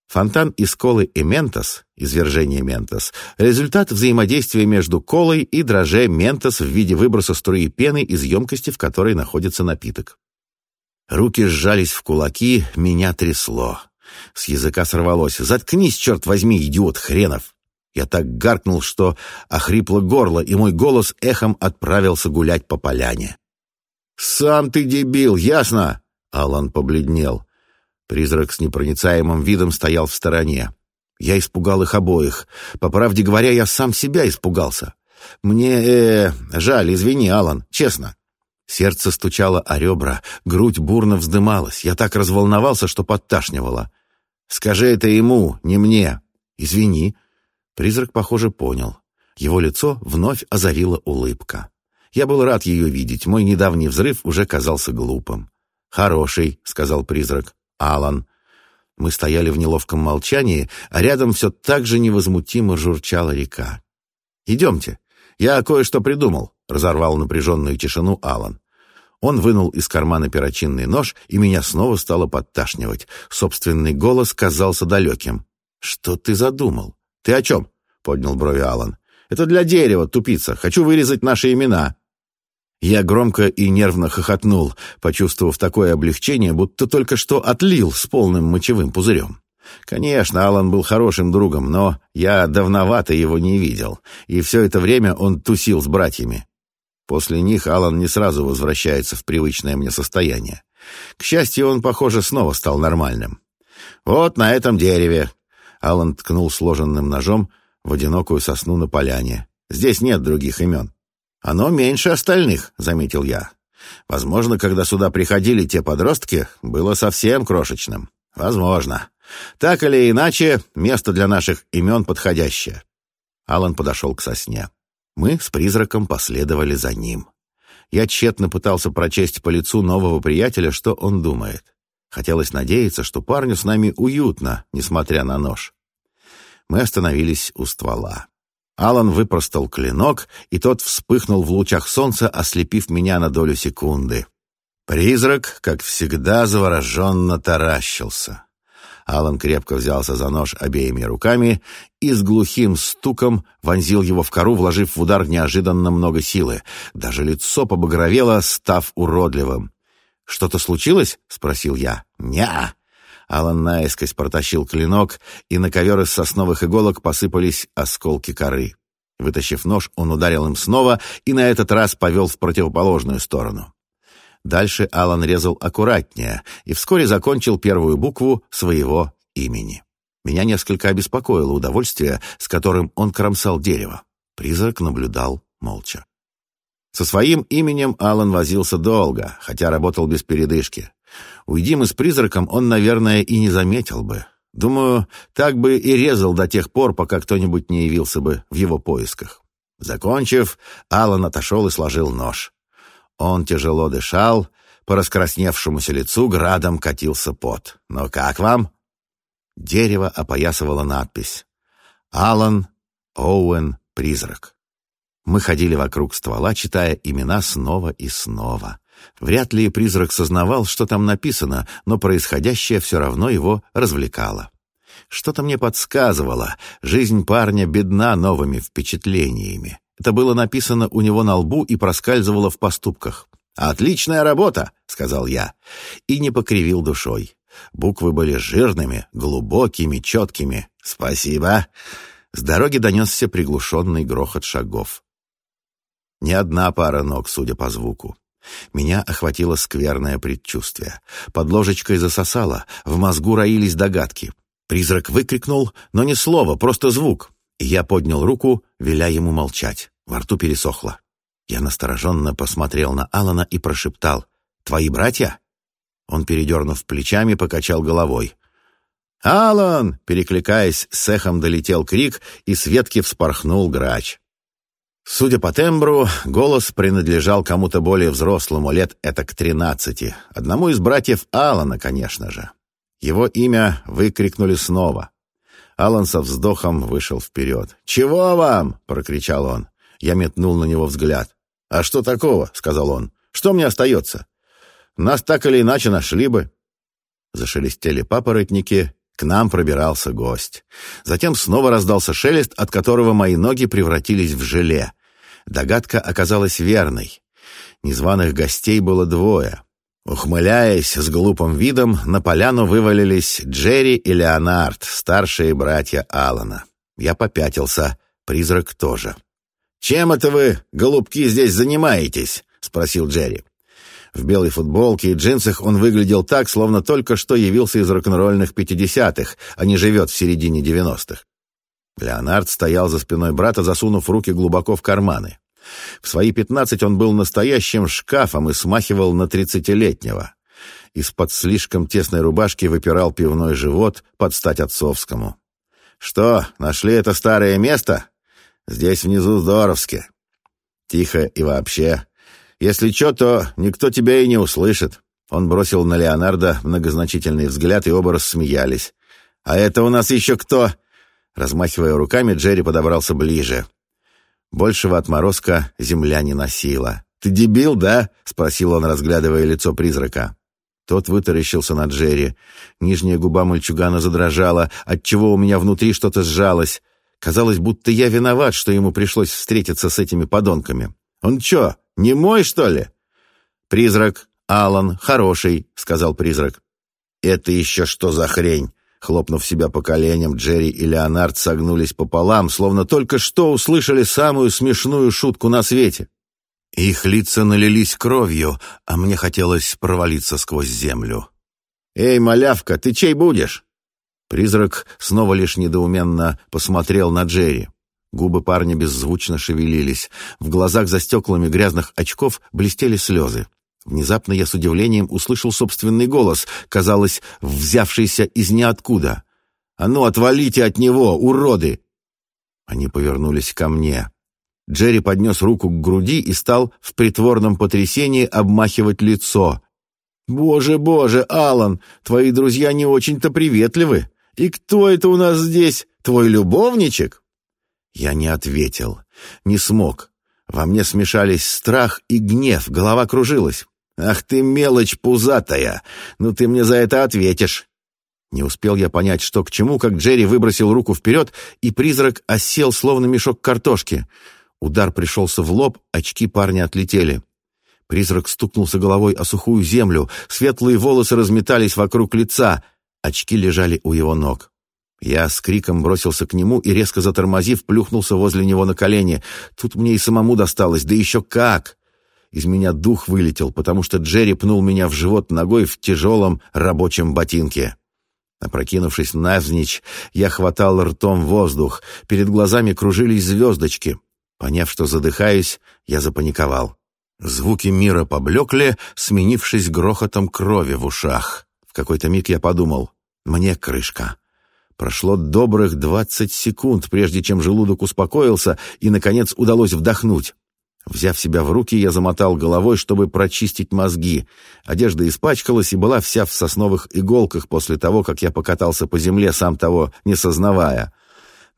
S1: Фонтан из колы и ментос, извержение ментос, результат взаимодействия между колой и дроже ментос в виде выброса струи пены из емкости, в которой находится напиток. Руки сжались в кулаки, меня трясло. С языка сорвалось. «Заткнись, черт возьми, идиот хренов!» Я так гаркнул, что охрипло горло, и мой голос эхом отправился гулять по поляне. «Сам ты дебил, ясно?» Алан побледнел. Призрак с непроницаемым видом стоял в стороне. Я испугал их обоих. По правде говоря, я сам себя испугался. Мне, э, жаль, извини, Алан, честно. Сердце стучало о ребра, грудь бурно вздымалась. Я так разволновался, что подташнивало. «Скажи это ему, не мне. Извини». Призрак, похоже, понял. Его лицо вновь озарила улыбка. Я был рад ее видеть. Мой недавний взрыв уже казался глупым. «Хороший», — сказал призрак. «Алан». Мы стояли в неловком молчании, а рядом все так же невозмутимо журчала река. «Идемте. Я кое-что придумал», — разорвал напряженную тишину Алан. Он вынул из кармана перочинный нож, и меня снова стало подташнивать. Собственный голос казался далеким. «Что ты задумал?» «Ты о чем?» — поднял брови Алан. «Это для дерева, тупица. Хочу вырезать наши имена». Я громко и нервно хохотнул, почувствовав такое облегчение, будто только что отлил с полным мочевым пузырем. Конечно, Алан был хорошим другом, но я давновато его не видел, и все это время он тусил с братьями. После них Алан не сразу возвращается в привычное мне состояние. К счастью, он, похоже, снова стал нормальным. «Вот на этом дереве», Алан ткнул сложенным ножом в одинокую сосну на поляне. «Здесь нет других имен». «Оно меньше остальных», — заметил я. «Возможно, когда сюда приходили те подростки, было совсем крошечным. Возможно. Так или иначе, место для наших имен подходящее». Алан подошел к сосне. Мы с призраком последовали за ним. Я тщетно пытался прочесть по лицу нового приятеля, что он думает. Хотелось надеяться, что парню с нами уютно, несмотря на нож. Мы остановились у ствола. Алан выпростал клинок, и тот вспыхнул в лучах солнца, ослепив меня на долю секунды. Призрак, как всегда, завороженно таращился. Алан крепко взялся за нож обеими руками и с глухим стуком вонзил его в кору, вложив в удар неожиданно много силы. Даже лицо побагровело, став уродливым. «Что-то случилось?» — спросил я. «Не-а». Алан наискось протащил клинок, и на ковер из сосновых иголок посыпались осколки коры. Вытащив нож, он ударил им снова и на этот раз повел в противоположную сторону. Дальше Алан резал аккуратнее и вскоре закончил первую букву своего имени. Меня несколько обеспокоило удовольствие, с которым он кромсал дерево. Призрак наблюдал молча. Со своим именем Алан возился долго, хотя работал без передышки. Уйди мы с призраком, он, наверное, и не заметил бы. Думаю, так бы и резал до тех пор, пока кто-нибудь не явился бы в его поисках. Закончив, Алан отошел и сложил нож. Он тяжело дышал, по раскрасневшемуся лицу градом катился пот. «Но как вам?» Дерево опоясывало надпись. «Алан Оуэн Призрак». Мы ходили вокруг ствола, читая имена снова и снова. Вряд ли призрак сознавал, что там написано, но происходящее все равно его развлекало. Что-то мне подсказывало, жизнь парня бедна новыми впечатлениями. Это было написано у него на лбу и проскальзывало в поступках. «Отличная работа!» — сказал я. И не покривил душой. Буквы были жирными, глубокими, четкими. «Спасибо!» С дороги донесся приглушенный грохот шагов. Не одна пара ног, судя по звуку. Меня охватило скверное предчувствие. Под ложечкой засосало, в мозгу роились догадки. Призрак выкрикнул, но не слово, просто звук. Я поднял руку, веля ему молчать. Во рту пересохло. Я настороженно посмотрел на Алана и прошептал «Твои братья?» Он, передернув плечами, покачал головой. «Алан!» — перекликаясь, с эхом долетел крик, и с ветки вспорхнул грач. Судя по тембру, голос принадлежал кому-то более взрослому, лет это к тринадцати. Одному из братьев Алана, конечно же. Его имя выкрикнули снова. Алан со вздохом вышел вперед. «Чего вам?» — прокричал он. Я метнул на него взгляд. «А что такого?» — сказал он. «Что мне остается? Нас так или иначе нашли бы». Зашелестели папоротники, к нам пробирался гость. Затем снова раздался шелест, от которого мои ноги превратились в желе. Догадка оказалась верной. Незваных гостей было двое. Ухмыляясь с глупым видом, на поляну вывалились Джерри и Леонард, старшие братья Алана. Я попятился, призрак тоже. «Чем это вы, голубки, здесь занимаетесь?» — спросил Джерри. В белой футболке и джинсах он выглядел так, словно только что явился из рок-н-ролльных пятидесятых, а не живет в середине девяностых. Леонард стоял за спиной брата, засунув руки глубоко в карманы. В свои пятнадцать он был настоящим шкафом и смахивал на тридцатилетнего. Из-под слишком тесной рубашки выпирал пивной живот под стать отцовскому. «Что, нашли это старое место? Здесь внизу здоровски. Тихо и вообще. Если что, то никто тебя и не услышит». Он бросил на Леонардо многозначительный взгляд, и оба рассмеялись. «А это у нас еще кто?» Размахивая руками, Джерри подобрался ближе. Большего отморозка земля не носила. «Ты дебил, да?» — спросил он, разглядывая лицо призрака. Тот вытаращился на Джерри. Нижняя губа мальчугана задрожала, отчего у меня внутри что-то сжалось. Казалось, будто я виноват, что ему пришлось встретиться с этими подонками. «Он чё, не мой, что ли?» «Призрак, Алан, хороший», — сказал призрак. «Это еще что за хрень?» Хлопнув себя по коленям, Джерри и Леонард согнулись пополам, словно только что услышали самую смешную шутку на свете. Их лица налились кровью, а мне хотелось провалиться сквозь землю. «Эй, малявка, ты чей будешь?» Призрак снова лишь недоуменно посмотрел на Джерри. Губы парня беззвучно шевелились. В глазах за стеклами грязных очков блестели слезы. Внезапно я с удивлением услышал собственный голос, казалось, взявшийся из ниоткуда. «А ну, отвалите от него, уроды!» Они повернулись ко мне. Джерри поднес руку к груди и стал в притворном потрясении обмахивать лицо. «Боже, боже, Алан, твои друзья не очень-то приветливы. И кто это у нас здесь? Твой любовничек?» Я не ответил, не смог. Во мне смешались страх и гнев, голова кружилась. «Ах ты, мелочь пузатая! Ну ты мне за это ответишь!» Не успел я понять, что к чему, как Джерри выбросил руку вперед, и призрак осел, словно мешок картошки. Удар пришелся в лоб, очки парня отлетели. Призрак стукнулся головой о сухую землю, светлые волосы разметались вокруг лица, Очки лежали у его ног. Я с криком бросился к нему и, резко затормозив, плюхнулся возле него на колени. Тут мне и самому досталось, да еще как! Из меня дух вылетел, потому что Джерри пнул меня в живот ногой в тяжелом рабочем ботинке. Опрокинувшись навзничь, я хватал ртом воздух. Перед глазами кружились звездочки. Поняв, что задыхаюсь, я запаниковал. Звуки мира поблекли, сменившись грохотом крови в ушах. В какой-то миг я подумал, мне крышка. Прошло добрых двадцать секунд, прежде чем желудок успокоился и, наконец, удалось вдохнуть. Взяв себя в руки, я замотал головой, чтобы прочистить мозги. Одежда испачкалась и была вся в сосновых иголках после того, как я покатался по земле, сам того не сознавая.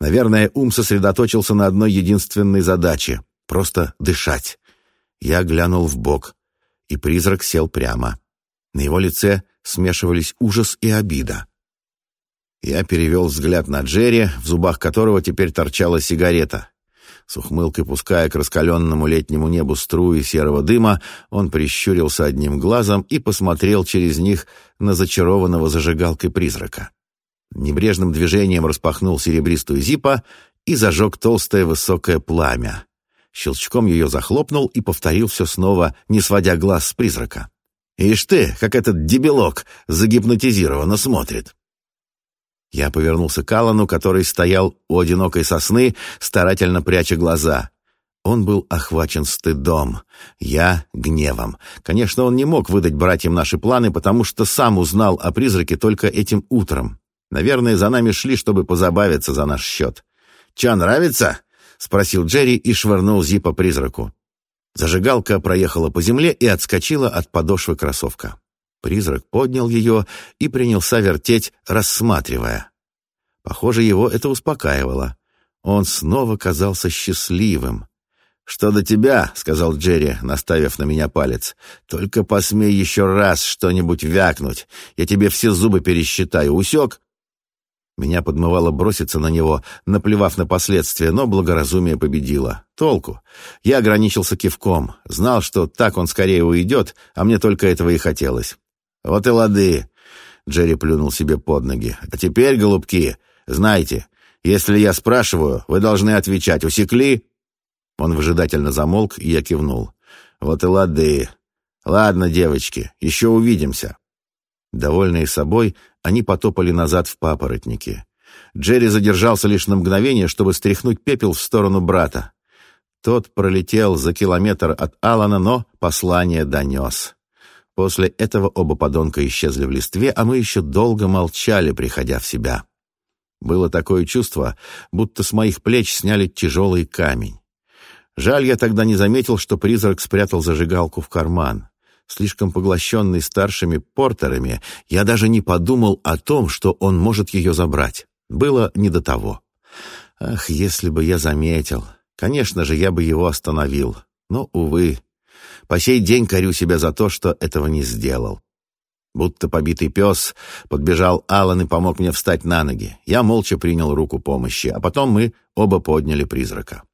S1: Наверное, ум сосредоточился на одной единственной задаче — просто дышать. Я глянул в бок, и призрак сел прямо. На его лице смешивались ужас и обида. Я перевел взгляд на Джерри, в зубах которого теперь торчала сигарета. С ухмылкой пуская к раскаленному летнему небу струи серого дыма, он прищурился одним глазом и посмотрел через них на зачарованного зажигалкой призрака. Небрежным движением распахнул серебристую зипа и зажег толстое высокое пламя. Щелчком ее захлопнул и повторил все снова, не сводя глаз с призрака. «Ишь ты, как этот дебилок загипнотизированно смотрит!» Я повернулся к Аллану, который стоял у одинокой сосны, старательно пряча глаза. Он был охвачен стыдом, я — гневом. Конечно, он не мог выдать братьям наши планы, потому что сам узнал о призраке только этим утром. Наверное, за нами шли, чтобы позабавиться за наш счет. «Чё, нравится?» — спросил Джерри и швырнул Зипа призраку. Зажигалка проехала по земле и отскочила от подошвы кроссовка. Призрак поднял ее и принялся вертеть, рассматривая. Похоже, его это успокаивало. Он снова казался счастливым. «Что до тебя?» — сказал Джерри, наставив на меня палец. «Только посмей еще раз что-нибудь вякнуть. Я тебе все зубы пересчитаю. Усек?» Меня подмывало броситься на него, наплевав на последствия, но благоразумие победило. Толку. Я ограничился кивком. Знал, что так он скорее уйдет, а мне только этого и хотелось. «Вот и лады!» Джерри плюнул себе под ноги. «А теперь, голубки, знайте, если я спрашиваю, вы должны отвечать. Усекли?» Он выжидательно замолк, и я кивнул. «Вот и лады! Ладно, девочки, еще увидимся!» Довольные собой, они потопали назад в папоротники. Джерри задержался лишь на мгновение, чтобы стряхнуть пепел в сторону брата. Тот пролетел за километр от Алана, но послание донес. После этого оба подонка исчезли в листве, а мы еще долго молчали, приходя в себя. Было такое чувство, будто с моих плеч сняли тяжелый камень. Жаль, я тогда не заметил, что призрак спрятал зажигалку в карман. Слишком поглощенный старшими портерами, я даже не подумал о том, что он может ее забрать. Было не до того. Ах, если бы я заметил. Конечно же, я бы его остановил. Но, увы, по сей день корю себя за то, что этого не сделал. Будто побитый пес, подбежал Алан и помог мне встать на ноги. Я молча принял руку помощи, а потом мы оба подняли призрака.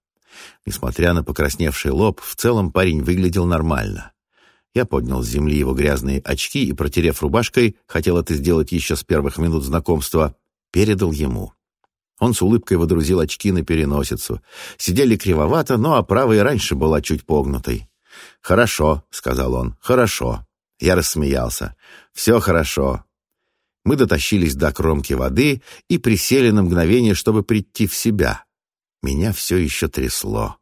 S1: Несмотря на покрасневший лоб, в целом парень выглядел нормально. Я поднял с земли его грязные очки и, протерев рубашкой, хотел это сделать еще с первых минут знакомства, передал ему. Он с улыбкой водрузил очки на переносицу. Сидели кривовато, но оправа и раньше была чуть погнутой. «Хорошо», — сказал он, — «хорошо». Я рассмеялся. «Все хорошо». Мы дотащились до кромки воды и присели на мгновение, чтобы прийти в себя. Меня все еще трясло.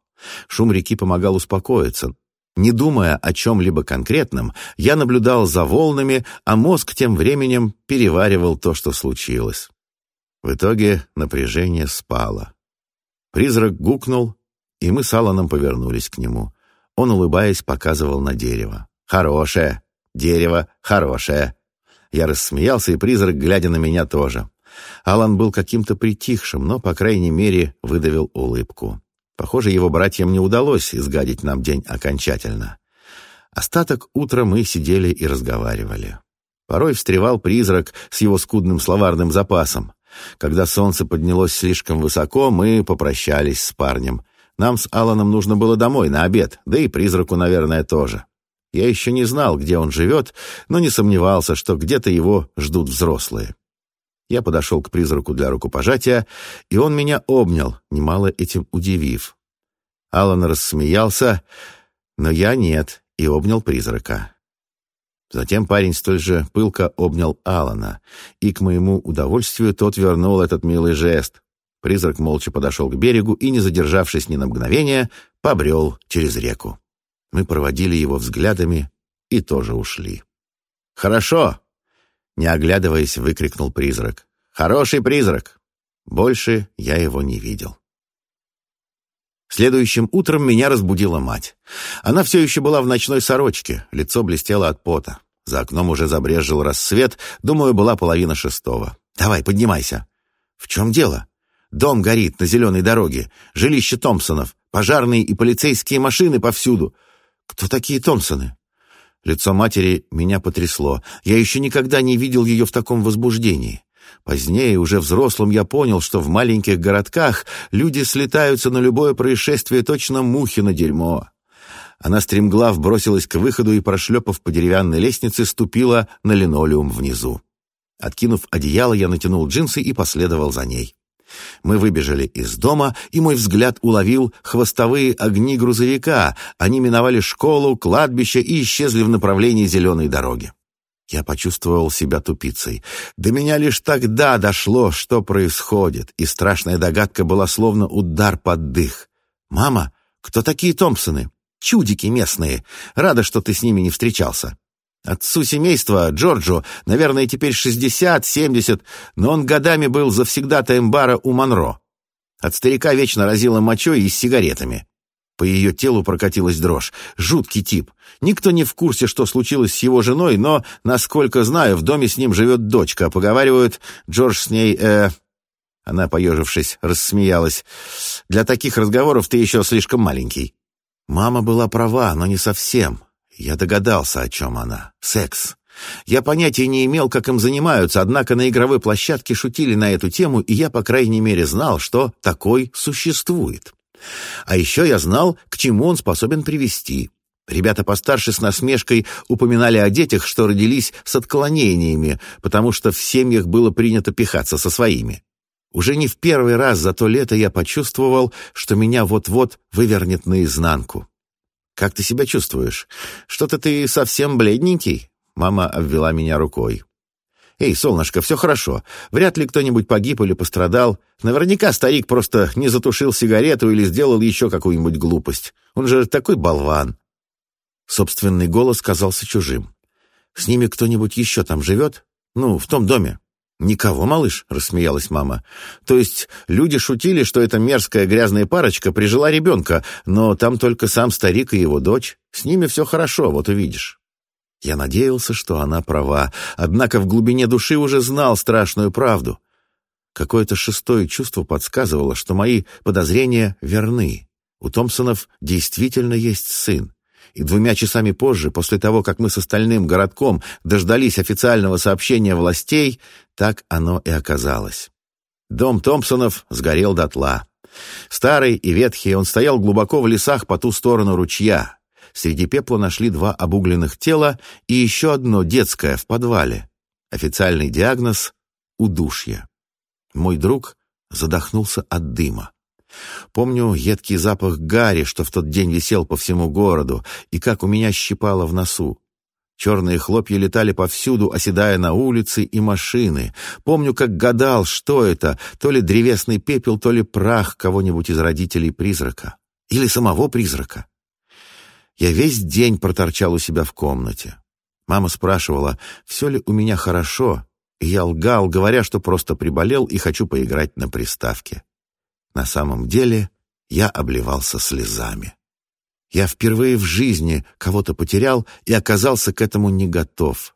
S1: Шум реки помогал успокоиться. Не думая о чем-либо конкретном, я наблюдал за волнами, а мозг тем временем переваривал то, что случилось. В итоге напряжение спало. Призрак гукнул, и мы с Алланом повернулись к нему. Он, улыбаясь, показывал на дерево. «Хорошее! Дерево хорошее!» Я рассмеялся, и призрак, глядя на меня, тоже. Алан был каким-то притихшим, но, по крайней мере, выдавил улыбку. Похоже, его братьям не удалось изгадить нам день окончательно. Остаток утра мы сидели и разговаривали. Порой встревал призрак с его скудным словарным запасом. Когда солнце поднялось слишком высоко, мы попрощались с парнем. Нам с Аланом нужно было домой на обед, да и призраку, наверное, тоже. Я еще не знал, где он живет, но не сомневался, что где-то его ждут взрослые. Я подошел к призраку для рукопожатия, и он меня обнял, немало этим удивив. Алан рассмеялся, но я нет, и обнял призрака. Затем парень столь же пылко обнял Алана, и, к моему удовольствию, тот вернул этот милый жест. Призрак молча подошел к берегу и, не задержавшись ни на мгновение, побрел через реку. Мы проводили его взглядами и тоже ушли. «Хорошо!» — не оглядываясь, выкрикнул призрак. «Хороший призрак!» Больше я его не видел. Следующим утром меня разбудила мать. Она все еще была в ночной сорочке, лицо блестело от пота. За окном уже забрезжил рассвет, думаю, была половина шестого. «Давай, поднимайся». «В чем дело?» «Дом горит на зеленой дороге, жилище Томпсонов, пожарные и полицейские машины повсюду». «Кто такие Томпсоны?» Лицо матери меня потрясло. Я еще никогда не видел ее в таком возбуждении. Позднее, уже взрослым, я понял, что в маленьких городках люди слетаются на любое происшествие точно мухи на дерьмо. Она стремглав бросилась к выходу и, прошлепав по деревянной лестнице, ступила на линолеум внизу. Откинув одеяло, я натянул джинсы и последовал за ней. Мы выбежали из дома, и мой взгляд уловил хвостовые огни грузовика. Они миновали школу, кладбище и исчезли в направлении зеленой дороги. Я почувствовал себя тупицей. До меня лишь тогда дошло, что происходит, и страшная догадка была словно удар под дых. «Мама, кто такие Томпсоны?» «Чудики местные. Рада, что ты с ними не встречался». Отцу семейства, Джорджу, наверное, теперь шестьдесят-семьдесят, но он годами был завсегдатаем бара у Монро. От старика вечно разило мочой и сигаретами. По ее телу прокатилась дрожь. Жуткий тип. Никто не в курсе, что случилось с его женой, но, насколько знаю, в доме с ним живет дочка. Поговаривают, Джордж с ней... Э... Она, поежившись, рассмеялась. «Для таких разговоров ты еще слишком маленький». Мама была права, но не совсем. Я догадался, о чем она. Секс. Я понятия не имел, как им занимаются, однако на игровой площадке шутили на эту тему, и я, по крайней мере, знал, что такой существует. А еще я знал, к чему он способен привести. Ребята постарше с насмешкой упоминали о детях, что родились с отклонениями, потому что в семьях было принято пихаться со своими. Уже не в первый раз за то лето я почувствовал, что меня вот-вот вывернет наизнанку. «Как ты себя чувствуешь? Что-то ты совсем бледненький?» Мама обвела меня рукой. «Эй, солнышко, все хорошо. Вряд ли кто-нибудь погиб или пострадал. Наверняка старик просто не затушил сигарету или сделал еще какую-нибудь глупость. Он же такой болван». Собственный голос казался чужим. «С ними кто-нибудь еще там живет? Ну, в том доме?» «Никого, малыш», — рассмеялась мама. «То есть люди шутили, что эта мерзкая грязная парочка прижила ребенка, но там только сам старик и его дочь. С ними все хорошо, вот увидишь». Я надеялся, что она права, однако в глубине души уже знал страшную правду. Какое-то шестое чувство подсказывало, что мои подозрения верны. У Томпсонов действительно есть сын. И двумя часами позже, после того, как мы с остальным городком дождались официального сообщения властей, так оно и оказалось. Дом Томпсонов сгорел дотла. Старый и ветхий, он стоял глубоко в лесах по ту сторону ручья. Среди пепла нашли два обугленных тела и еще одно детское в подвале. Официальный диагноз — удушье. Мой друг задохнулся от дыма. Помню едкий запах гари, что в тот день висел по всему городу, и как у меня щипало в носу. Черные хлопья летали повсюду, оседая на улицы и машины. Помню, как гадал, что это, то ли древесный пепел, то ли прах кого-нибудь из родителей призрака. Или самого призрака. Я весь день проторчал у себя в комнате. Мама спрашивала, все ли у меня хорошо, и я лгал, говоря, что просто приболел и хочу поиграть на приставке. На самом деле я обливался слезами. Я впервые в жизни кого-то потерял и оказался к этому не готов.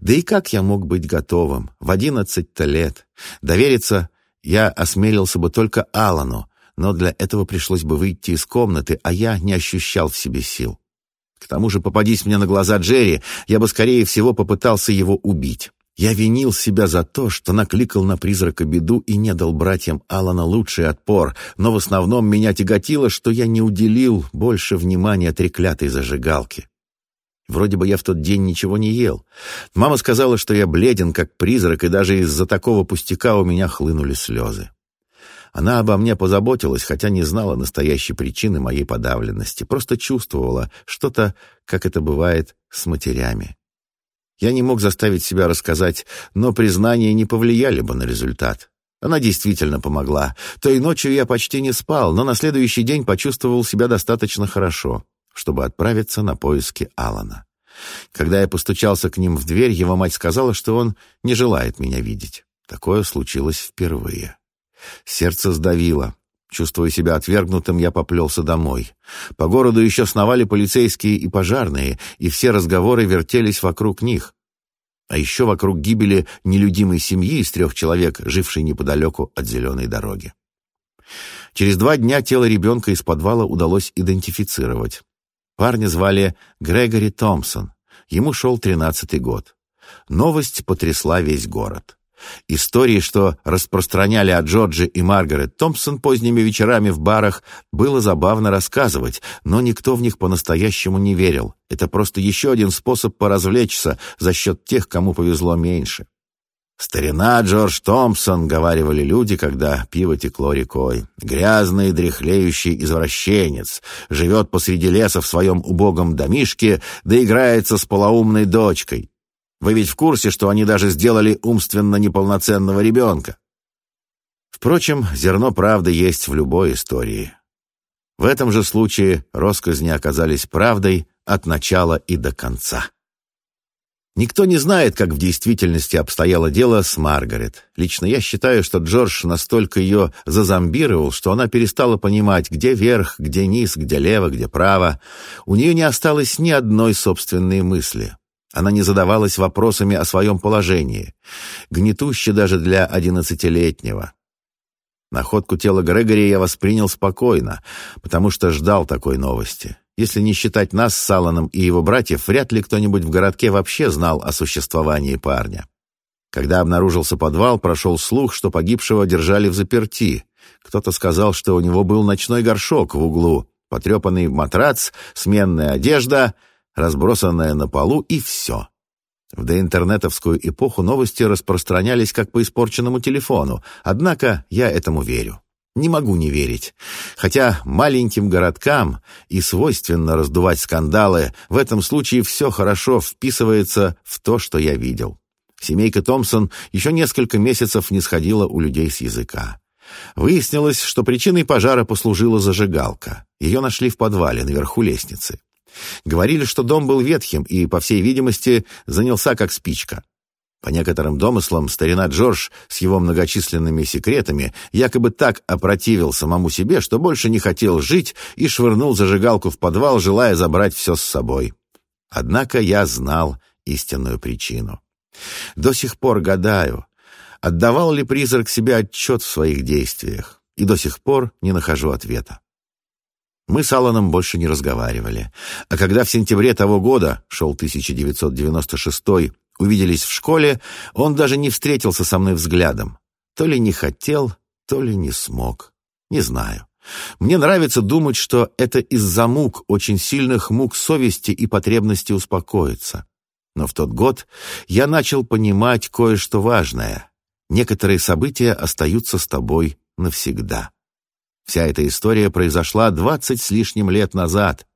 S1: Да и как я мог быть готовым в одиннадцать-то лет? Довериться я осмелился бы только Алану, но для этого пришлось бы выйти из комнаты, а я не ощущал в себе сил. К тому же, попадись мне на глаза Джерри, я бы, скорее всего, попытался его убить. Я винил себя за то, что накликал на призрака беду и не дал братьям Алана лучший отпор, но в основном меня тяготило, что я не уделил больше внимания треклятой зажигалке. Вроде бы я в тот день ничего не ел. Мама сказала, что я бледен, как призрак, и даже из-за такого пустяка у меня хлынули слезы. Она обо мне позаботилась, хотя не знала настоящей причины моей подавленности, просто чувствовала что-то, как это бывает с матерями. Я не мог заставить себя рассказать, но признания не повлияли бы на результат. Она действительно помогла. Той ночью я почти не спал, но на следующий день почувствовал себя достаточно хорошо, чтобы отправиться на поиски Алана. Когда я постучался к ним в дверь, его мать сказала, что он не желает меня видеть. Такое случилось впервые. Сердце сдавило. Чувствуя себя отвергнутым, я поплелся домой. По городу еще сновали полицейские и пожарные, и все разговоры вертелись вокруг них. А еще вокруг гибели нелюдимой семьи из трех человек, жившей неподалеку от зеленой дороги. Через два дня тело ребенка из подвала удалось идентифицировать. Парня звали Грегори Томпсон. Ему шел тринадцатый год. Новость потрясла весь город. Истории, что распространяли о Джорджи и Маргарет Томпсон поздними вечерами в барах, было забавно рассказывать, но никто в них по-настоящему не верил. Это просто еще один способ поразвлечься за счет тех, кому повезло меньше. «Старина Джордж Томпсон», — говаривали люди, когда пиво текло рекой. «Грязный, дряхлеющий извращенец. Живет посреди леса в своем убогом домишке, да играется с полоумной дочкой. Вы ведь в курсе, что они даже сделали умственно неполноценного ребенка? Впрочем, зерно правды есть в любой истории. В этом же случае россказни оказались правдой от начала и до конца. Никто не знает, как в действительности обстояло дело с Маргарет. Лично я считаю, что Джордж настолько ее зазомбировал, что она перестала понимать, где верх, где низ, где лево, где право. У нее не осталось ни одной собственной мысли. Она не задавалась вопросами о своем положении. Гнетуще даже для одиннадцатилетнего. Находку тела Грегори я воспринял спокойно, потому что ждал такой новости. Если не считать нас с Саланом и его братьев, вряд ли кто-нибудь в городке вообще знал о существовании парня. Когда обнаружился подвал, прошел слух, что погибшего держали в заперти. Кто-то сказал, что у него был ночной горшок в углу, потрепанный матрац, сменная одежда — разбросанное на полу, и все. В доинтернетовскую эпоху новости распространялись как по испорченному телефону, однако я этому верю. Не могу не верить. Хотя маленьким городкам и свойственно раздувать скандалы, в этом случае все хорошо вписывается в то, что я видел. Семейка Томпсон еще несколько месяцев не сходила у людей с языка. Выяснилось, что причиной пожара послужила зажигалка. Ее нашли в подвале, наверху лестницы. Говорили, что дом был ветхим и, по всей видимости, занялся как спичка. По некоторым домыслам, старина Джордж с его многочисленными секретами якобы так опротивил самому себе, что больше не хотел жить и швырнул зажигалку в подвал, желая забрать все с собой. Однако я знал истинную причину. До сих пор гадаю, отдавал ли призрак себе отчет в своих действиях, и до сих пор не нахожу ответа. Мы с Алланом больше не разговаривали. А когда в сентябре того года, шел 1996 увиделись в школе, он даже не встретился со мной взглядом. То ли не хотел, то ли не смог. Не знаю. Мне нравится думать, что это из-за мук, очень сильных мук совести и потребности успокоиться. Но в тот год я начал понимать кое-что важное. Некоторые события остаются с тобой навсегда. Вся эта история произошла двадцать с лишним лет назад.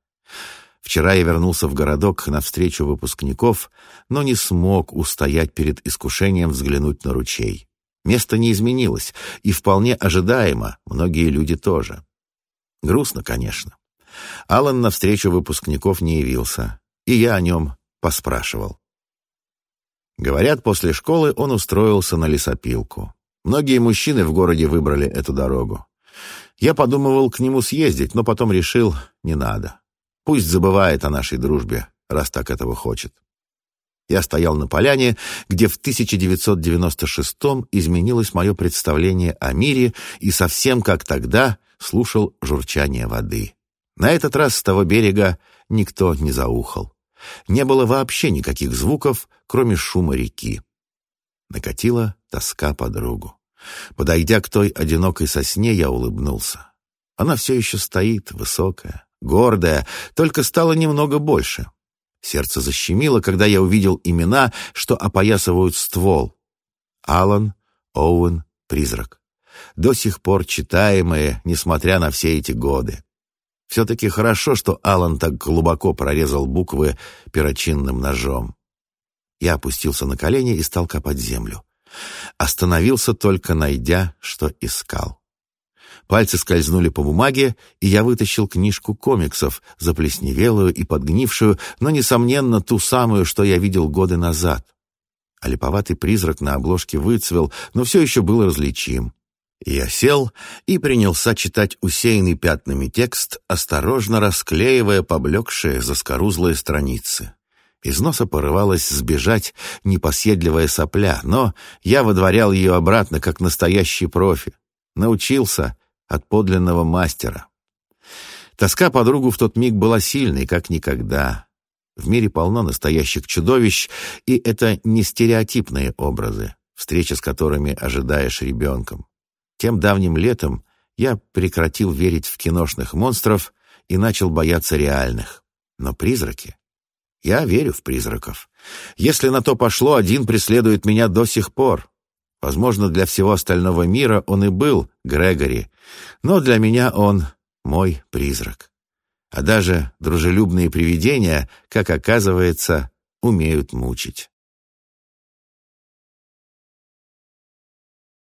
S1: Вчера я вернулся в городок на встречу выпускников, но не смог устоять перед искушением взглянуть на ручей. Место не изменилось, и вполне ожидаемо, многие люди тоже. Грустно, конечно. Алан на встречу выпускников не явился, и я о нем поспрашивал. Говорят, после школы он устроился на лесопилку. Многие мужчины в городе выбрали эту дорогу. Я подумывал к нему съездить, но потом решил, не надо. Пусть забывает о нашей дружбе, раз так этого хочет. Я стоял на поляне, где в 1996-м изменилось мое представление о мире и совсем как тогда слушал журчание воды. На этот раз с того берега никто не заухал. Не было вообще никаких звуков, кроме шума реки. Накатила тоска подругу. Подойдя к той одинокой сосне, я улыбнулся. Она все еще стоит, высокая, гордая, только стала немного больше. Сердце защемило, когда я увидел имена, что опоясывают ствол. Алан, Оуэн, Призрак. До сих пор читаемые, несмотря на все эти годы. Все-таки хорошо, что Алан так глубоко прорезал буквы перочинным ножом. Я опустился на колени и стал копать землю. Остановился только, найдя, что искал. Пальцы скользнули по бумаге, и я вытащил книжку комиксов, заплесневелую и подгнившую, но, несомненно, ту самую, что я видел годы назад. А липоватый призрак на обложке выцвел, но все еще был различим. Я сел и принялся читать усеянный пятнами текст, осторожно расклеивая поблекшие заскорузлые страницы. Из носа порывалась сбежать непоседливая сопля, но я водворял ее обратно, как настоящий профи. Научился от подлинного мастера. Тоска подругу в тот миг была сильной, как никогда. В мире полно настоящих чудовищ, и это не стереотипные образы, встреча с которыми ожидаешь ребенком. Тем давним летом я прекратил верить в киношных монстров и начал бояться реальных. Но призраки... Я верю в призраков. Если на то пошло, один преследует меня до сих пор. Возможно, для всего остального мира он и был Грегори, но для меня он мой призрак. А даже дружелюбные привидения, как оказывается, умеют мучить.